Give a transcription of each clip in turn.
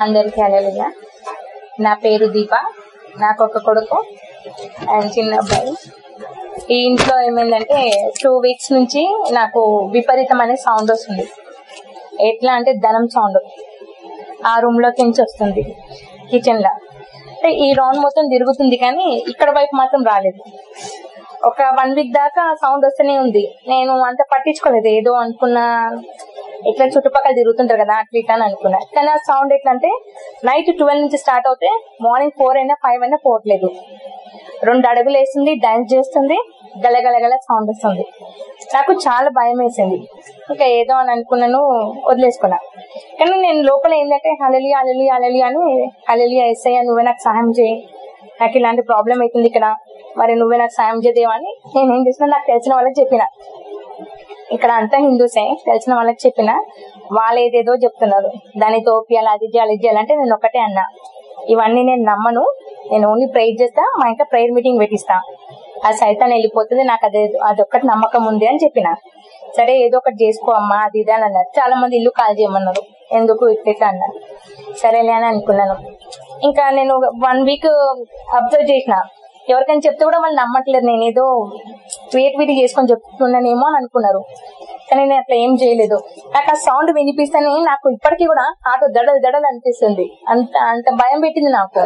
అందరికీ అలలుగా నా పేరు దీప. నాకు ఒక కొడుకు అండ్ చిన్న అబ్బాయి. ఈ ఇంట్లో ఏమైందంటే టూ వీక్స్ నుంచి నాకు విపరీతమైన సౌండ్ వస్తుంది. ఎట్లా అంటే ధనం సౌండ్ ఆ రూమ్లోకి నుంచి వస్తుంది కిచెన్లో. అంటే ఈ రౌండ్ మొత్తం తిరుగుతుంది కానీ ఇక్కడ వైపు మాత్రం రాలేదు. ఒక వన్ వీక్ దాకా సౌండ్ వస్తూనే ఉంది. నేను అంత పట్టించుకోలేదు. ఏదో అనుకున్నా ఇట్లా చుట్టుపక్కల తిరుగుతుంటారు కదా అట్లా ఇట్లా అని అనుకున్నా. కానీ ఆ సౌండ్ ఎట్లా అంటే నైట్ ట్వెల్వ్ నుంచి స్టార్ట్ అవుతే మార్నింగ్ ఫోర్ అయినా ఫైవ్ అయినా పోవట్లేదు. రెండు అడుగులు వేసింది డాన్స్ చేస్తుంది గలగలగల సౌండ్ వస్తుంది. నాకు చాలా భయం వేసింది. ఇంకా ఏదో అని అనుకున్నాను వదిలేసుకున్నా. కానీ నేను లోపల ఏంటంటే హలలి అలలి అలలి అని హలలి ఎస్ఐ నువ్వే నాకు సహాయం చేయి. నాకు ఇలాంటి ప్రాబ్లం అవుతుంది ఇక్కడ. మరి నువ్వే నాకు సాయం అని నేను ఏం చేసినా నాకు తెలిసిన వాళ్ళకి చెప్పిన. ఇక్కడ అంతా హిందూసే. తెలిసిన వాళ్ళకి చెప్పిన వాళ్ళు ఏదేదో చెప్తున్నారు. దాన్ని తోపియాలి అది చేయాలి ఇది చేయాలంటే నేను ఒకటే అన్నా. ఇవన్నీ నేను నమ్మను. నేను ఓన్లీ ప్రేయర్ చేస్తా మా ఇంట్లో ప్రేయర్ మీటింగ్ పెట్టిస్తా. ఆ సైతాన్ని వెళ్ళిపోతుంది నాకు అదే అదొక్కటి నమ్మకం ఉంది అని చెప్పిన. సరే ఏదో ఒకటి చేసుకో అమ్మా అది ఇది అని అన్నారు. చాలా మంది ఇల్లు కాల్ చేయమన్నారు. ఎందుకు ఇట్లా అన్నారు. సరేలే అని అనుకున్నాను. ఇంకా నేను వన్ వీక్ అబ్జర్వ్ చేసిన. ఎవరికైనా చెప్తే కూడా వాళ్ళు నమ్మట్లేదు. నేను ఏదో క్రియేటివిటీ చేసుకొని చెప్తున్నానేమో అని అనుకున్నారు. కానీ నేను అట్లా ఏం చేయలేదు. నాకు ఆ సౌండ్ వినిపిస్తేనే నాకు ఇప్పటికీ కూడా ఆటో దడలు దడలు అనిపిస్తుంది. అంత అంత భయం పెట్టింది నాకు.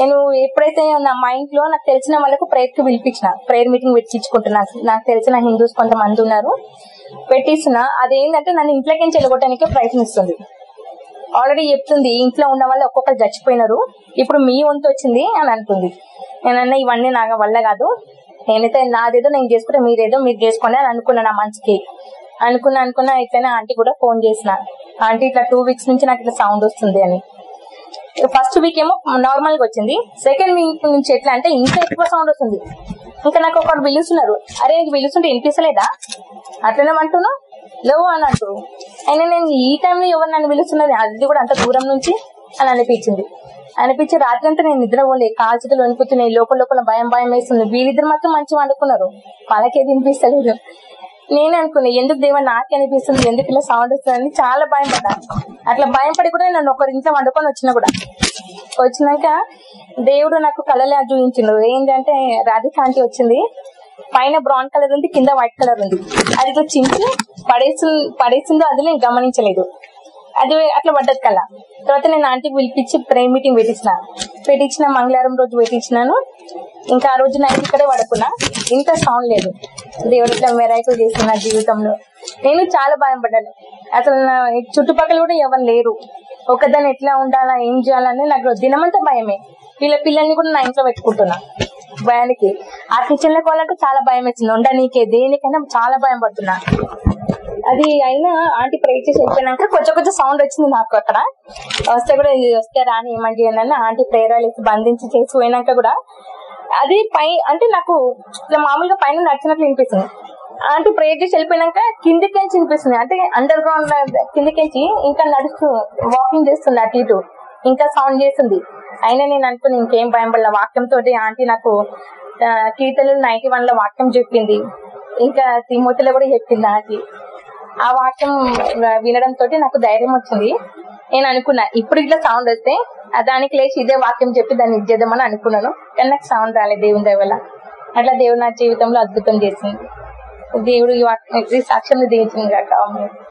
నేను ఎప్పుడైతే నా మైండ్లో నాకు తెలిసిన వాళ్ళకు ప్రేయర్కి పిలిపించిన ప్రేయర్ మీటింగ్ పెట్టించుకుంటున్నా నాకు తెలిసిన హిందూస్ కొంతమంది ఉన్నారు. పెట్టిస్తున్నా. అదేంటంటే నన్ను ఇంట్లోకి చెల్లగొట్టడానికి ప్రయత్నిస్తుంది. ఆల్రెడీ చెప్తుంది ఇంట్లో ఉన్న వాళ్ళు ఒక్కొక్కరు చచ్చిపోయినారు. ఇప్పుడు మీ వంతు వచ్చింది అని అంటుంది. నేనన్నా ఇవన్నీ నాకు వల్ల కాదు. నేనైతే నాదేదో నేను చేసుకుంటే మీరేదో మీరు చేసుకోండి అని అనుకున్నా నా మంచికి. అనుకున్నా అనుకున్నా ఇట్లనే ఆంటీ కూడా ఫోన్ చేసిన. ఆంటీ ఇట్లా టూ వీక్స్ నుంచి నాకు ఇట్లా సౌండ్ వస్తుంది అని. ఫస్ట్ వీక్ ఏమో నార్మల్గా వచ్చింది. సెకండ్ వీక్ నుంచి ఎట్లా అంటే ఇంకా ఎక్కువ సౌండ్ వస్తుంది. ఇంకా నాకు ఒకటి పిలుస్తున్నారు. అరే నీకు పిలుస్తుంటే వినిపిస్తలేదా? అట్లనే అంటున్నా. లేవు అని అంటారు అయినా నేను ఈ టైంలో ఎవరు నన్ను పిలుస్తున్నది అది కూడా అంత దూరం నుంచి అని అనిపించింది. అనిపించి రాత్రి అంతా నేను నిద్రపోలే కాల్చిటలు వణుకుతున్నాయి. లోపల లోపల భయం భయం వేస్తుంది. వీళ్ళిద్దరు మాత్రం మంచిగా వండుకున్నారు. వాళ్ళకే వినిపిస్తలేదు. నేనే అనుకున్నా ఎందుకు దేవుడు నాకే అనిపిస్తుంది. ఎందుకు ఇలా సౌండ్ వస్తుందని చాలా భయం పడ్డా. అట్లా భయం పడి కూడా నన్ను ఒకరి ఇంట్లో వండుకొని వచ్చిన కూడా. వచ్చినాక దేవుడు నాకు కళలే చూపించిండు. ఏంటంటే రాధికాంతి వచ్చింది. పైన బ్రౌన్ కలర్ ఉంది కింద వైట్ కలర్ ఉంది. అది ఇట్లా చించి పడేసి పడేసిందో అది నేను గమనించలేదు. అది అట్లా పడ్డది కల్లా తర్వాత నేను ఆంటీకి పిలిపించి ప్రేయర్ మీటింగ్ పెట్టించిన. పెట్టించిన మంగళవారం రోజు పెట్టించినాను. ఇంకా ఆ రోజు నైట్ ఇక్కడే పడుకున్నా. ఇంత సౌండ్ లేదు. దేవుడు ఇట్లా వెరైటీ చేసిన నా జీవితంలో. నేను చాలా భయపడ్డాను అసలు నా చుట్టుపక్కల కూడా ఎవరు లేరు. ఒకదాన్ని ఎట్లా ఉండాలా ఏం చేయాలని నాకు దినమంతా భయమే. వీళ్ళ పిల్లల్ని కూడా నా ఇంట్లో పెట్టుకుంటున్నా. భయానికి. ఆ కిచెన్లో చాలా భయం వచ్చింది ఉండనీకే దేనికైనా చాలా భయం పడుతున్నా. అది అయినా ఆంటీ ప్రే చేసి వెళ్ళిపోయినాక కొంచెం కొంచెం సౌండ్ వచ్చింది నాకు అక్కడ. వస్తే కూడా ఇది వస్తే రాని ఏమంటే అని ఆంటీ ప్రేయర్ వేసి బంధించి చేసి పోయినాక కూడా అది పై అంటే నాకు మామూలుగా పైన నడిచినట్లు వినిపిస్తుంది ఆంటీ ప్రేయర్ చేసి వెళ్ళిపోయినాక కిందికించి వినిపిస్తుంది అంటే అండర్ గ్రౌండ్ కిందికించి ఇంకా నడుస్తూ వాకింగ్ చేస్తుంది అటు ఇటు. ఇంకా సౌండ్ చేస్తుంది. అయినా నేను అనుకుని ఇంకేం భయం పడలే. వాక్యం తోటి ఆంటీ నాకు కీర్తనలు నైన్టీ వన్లో వాక్యం చెప్పింది. ఇంకా తిమోతిలో కూడా చెప్పింది ఆంటీ. ఆ వాక్యం వినడం తోటి నాకు ధైర్యం వచ్చింది. నేను అనుకున్నా ఇప్పుడు ఇట్లా సౌండ్ వస్తే దానికి లేచి ఇదే వాక్యం చెప్పి దాన్ని ఇచ్చేద్దామని అనుకున్నాను. కానీ నాకు సౌండ్ రాలేదు దేవుని దయ అట్లా దేవుడు నా జీవితంలో అద్భుతం చేసింది. దేవుడు ఈ వాక్యం సాక్ష్యం దీవించింది కాక.